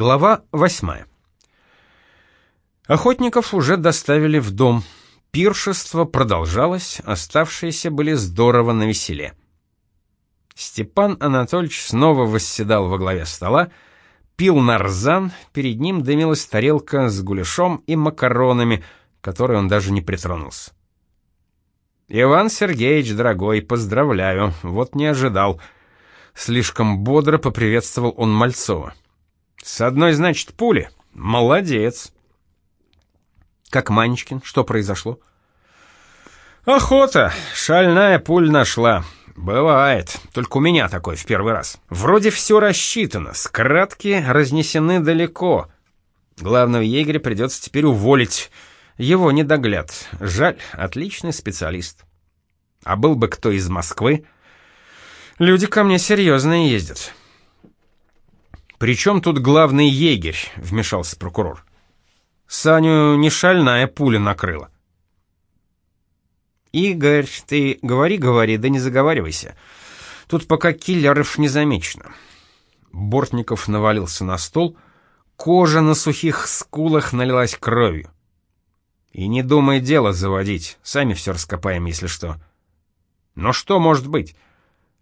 Глава восьмая. Охотников уже доставили в дом. Пиршество продолжалось, оставшиеся были здорово навеселе. Степан Анатольевич снова восседал во главе стола, пил нарзан, перед ним дымилась тарелка с гуляшом и макаронами, которой он даже не притронулся. «Иван Сергеевич, дорогой, поздравляю, вот не ожидал». Слишком бодро поприветствовал он Мальцова. С одной, значит, пули. Молодец. Как Манечкин, что произошло? Охота. Шальная пуль нашла. Бывает. Только у меня такой в первый раз. Вроде все рассчитано. Скратки разнесены далеко. Главного егеря придется теперь уволить. Его недогляд. Жаль, отличный специалист. А был бы кто из Москвы? Люди ко мне серьезные ездят. «При чем тут главный егерь?» — вмешался прокурор. «Саню не шальная пуля накрыла». «Игорь, ты говори-говори, да не заговаривайся. Тут пока киллеров не замечено». Бортников навалился на стол, кожа на сухих скулах налилась кровью. «И не думай дело заводить, сами все раскопаем, если что». «Но что может быть?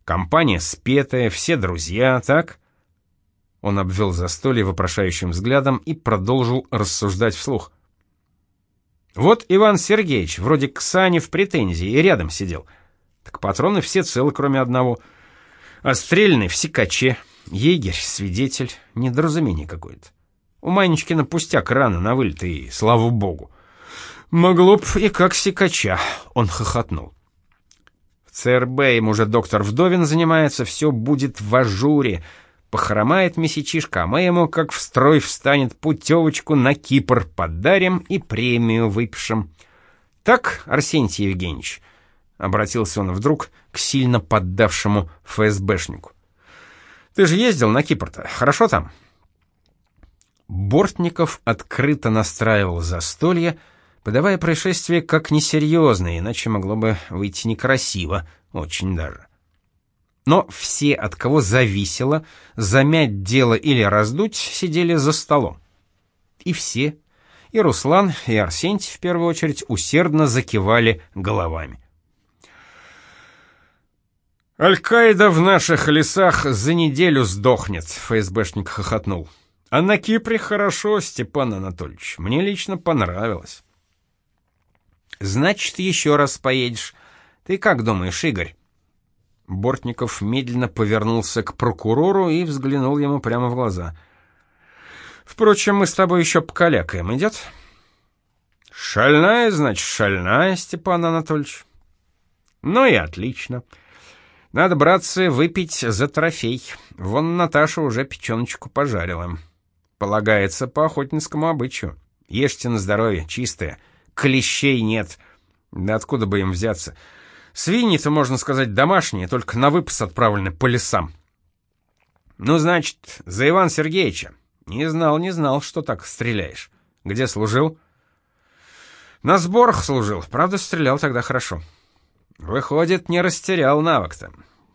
Компания спетая, все друзья, так?» Он обвел застолье вопрошающим взглядом и продолжил рассуждать вслух. Вот Иван Сергеевич вроде к Сане в претензии и рядом сидел. Так патроны все целы, кроме одного. Отстрельный в секаче. Егерь, свидетель. Недоразумение какое-то. У Манечкина пустяк рано на вылет, и слава богу. Могло б и как секача, он хохотнул. В ЦРБ им уже доктор Вдовин занимается, все будет в ажуре, Похромает месячишка, а мы ему, как в строй встанет, путевочку на Кипр подарим и премию выпишем. Так, Арсентий Евгеньевич, — обратился он вдруг к сильно поддавшему ФСБшнику. Ты же ездил на Кипр-то, хорошо там? Бортников открыто настраивал застолье, подавая происшествие как несерьезное, иначе могло бы выйти некрасиво, очень даже. Но все, от кого зависело, замять дело или раздуть, сидели за столом. И все, и Руслан, и Арсентий в первую очередь, усердно закивали головами. «Аль-Каида в наших лесах за неделю сдохнет», — ФСБшник хохотнул. «А на Кипре хорошо, Степан Анатольевич. Мне лично понравилось». «Значит, еще раз поедешь. Ты как думаешь, Игорь?» Бортников медленно повернулся к прокурору и взглянул ему прямо в глаза. «Впрочем, мы с тобой еще покалякаем, идет?» «Шальная, значит, шальная, Степан Анатольевич». «Ну и отлично. Надо, братцы, выпить за трофей. Вон Наташа уже печеночку пожарила. Полагается по охотницкому обычаю. Ешьте на здоровье, чистое. Клещей нет. Да откуда бы им взяться?» Свиньи-то, можно сказать, домашние, только на выпас отправлены по лесам. Ну, значит, за Иван Сергеевича. Не знал, не знал, что так стреляешь. Где служил? На сборах служил, правда, стрелял тогда хорошо. Выходит, не растерял навык-то.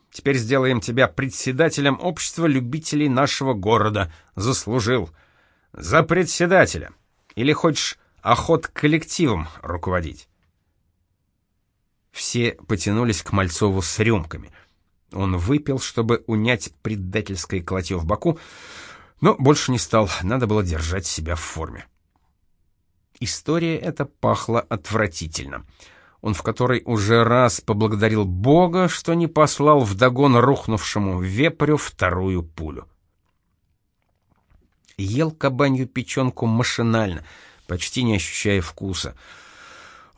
Теперь сделаем тебя председателем общества любителей нашего города. Заслужил. За председателя. Или хочешь охот коллективом руководить? Все потянулись к Мальцову с рюмками. Он выпил, чтобы унять предательское колотье в боку, но больше не стал, надо было держать себя в форме. История эта пахла отвратительно. Он в которой уже раз поблагодарил Бога, что не послал вдогон рухнувшему вепрю вторую пулю. Ел кабанью печенку машинально, почти не ощущая вкуса —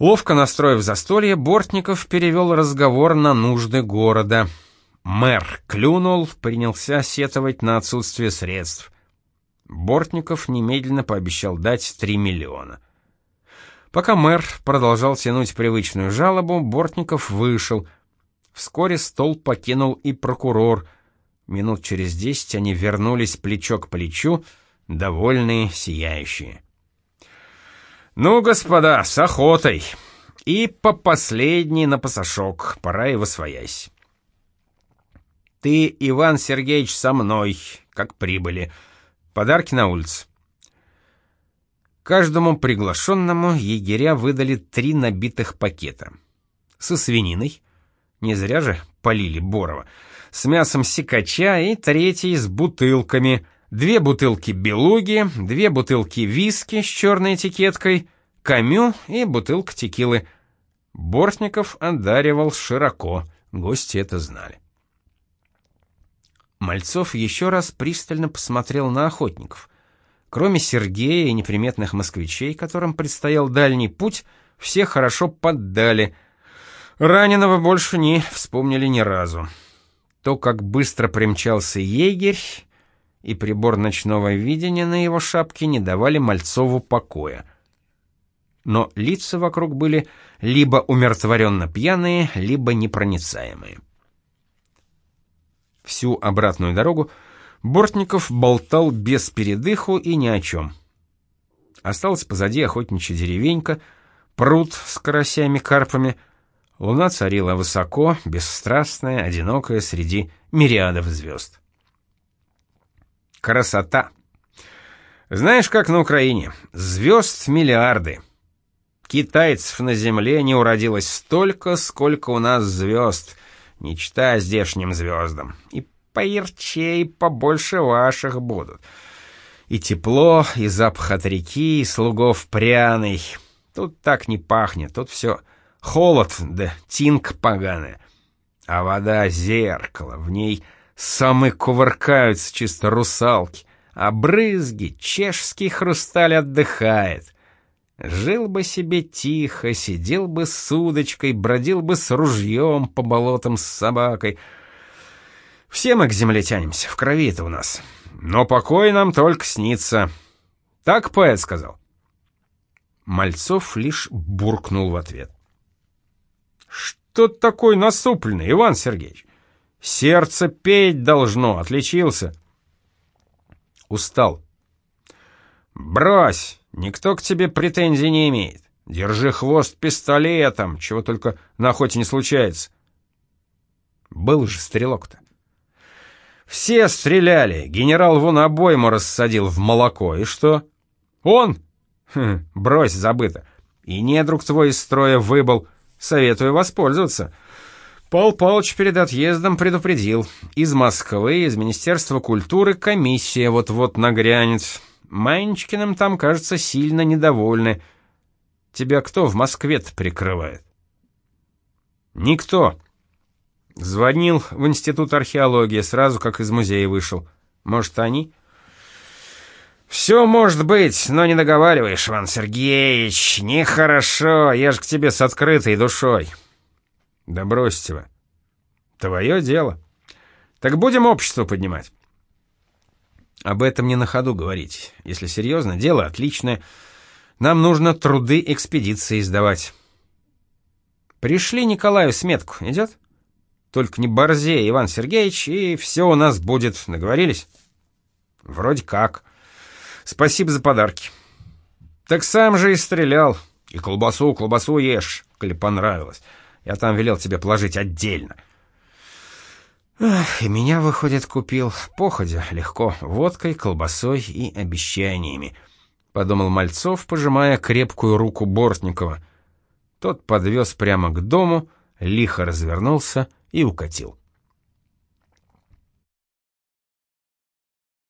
Ловко настроив застолье, Бортников перевел разговор на нужды города. Мэр клюнул, принялся сетовать на отсутствие средств. Бортников немедленно пообещал дать 3 миллиона. Пока мэр продолжал тянуть привычную жалобу, Бортников вышел. Вскоре стол покинул и прокурор. Минут через десять они вернулись плечо к плечу, довольные, сияющие. «Ну, господа, с охотой!» И по последней на пасашок, пора и восвоясь. «Ты, Иван Сергеевич, со мной, как прибыли. Подарки на улице. Каждому приглашенному егеря выдали три набитых пакета. Со свининой, не зря же полили Борова, с мясом сикача и третий с бутылками, две бутылки белуги, две бутылки виски с черной этикеткой, камю и бутылка текилы. Бортников одаривал широко, гости это знали. Мальцов еще раз пристально посмотрел на охотников. Кроме Сергея и неприметных москвичей, которым предстоял дальний путь, все хорошо поддали. Раненого больше не вспомнили ни разу. То, как быстро примчался егерь, и прибор ночного видения на его шапке не давали Мальцову покоя. Но лица вокруг были либо умиротворенно пьяные, либо непроницаемые. Всю обратную дорогу Бортников болтал без передыху и ни о чем. Осталась позади охотничья деревенька, пруд с карасями-карпами. Луна царила высоко, бесстрастная, одинокая среди мириадов звезд. Красота! Знаешь, как на Украине? Звезд миллиарды. Китайцев на земле не уродилось столько, сколько у нас звезд, не чита здешним звездам. И поярче побольше ваших будут. И тепло, и запах от реки, и слугов пряный. Тут так не пахнет, тут все холод да тинк поганая. А вода — зеркало, в ней самы кувыркаются чисто русалки, а брызги, чешский хрусталь отдыхает. Жил бы себе тихо, сидел бы с удочкой, бродил бы с ружьем по болотам с собакой — все мы к земле тянемся, в крови это у нас. Но покой нам только снится. Так поэт сказал. Мальцов лишь буркнул в ответ. Что такой насупленный, Иван Сергеевич? Сердце петь должно, отличился. Устал. Брось, никто к тебе претензий не имеет. Держи хвост пистолетом, чего только на охоте не случается. Был же стрелок-то. Все стреляли, генерал вон обойму рассадил в молоко, и что? Он? Хм, брось, забыто. И недруг твой из строя выбыл, советую воспользоваться. Пал Палыч перед отъездом предупредил. Из Москвы, из Министерства культуры комиссия вот-вот нагрянет. Манечкиным там, кажется, сильно недовольны. Тебя кто в Москве-то прикрывает? Никто. Звонил в институт археологии, сразу как из музея вышел. Может, они? Все может быть, но не договариваешь, Иван Сергеевич. Нехорошо, я же к тебе с открытой душой. Да бросьте вы. Твое дело. Так будем общество поднимать. Об этом не на ходу говорить. Если серьезно, дело отличное. Нам нужно труды экспедиции сдавать. Пришли Николаю сметку, идет? Только не борзей, Иван Сергеевич, и все у нас будет. Договорились? Вроде как. Спасибо за подарки. Так сам же и стрелял. И колбасу, колбасу ешь, коли понравилось. Я там велел тебе положить отдельно. Ах, и меня, выходит, купил. Походя, легко, водкой, колбасой и обещаниями. Подумал Мальцов, пожимая крепкую руку Бортникова. Тот подвез прямо к дому, лихо развернулся и укатил.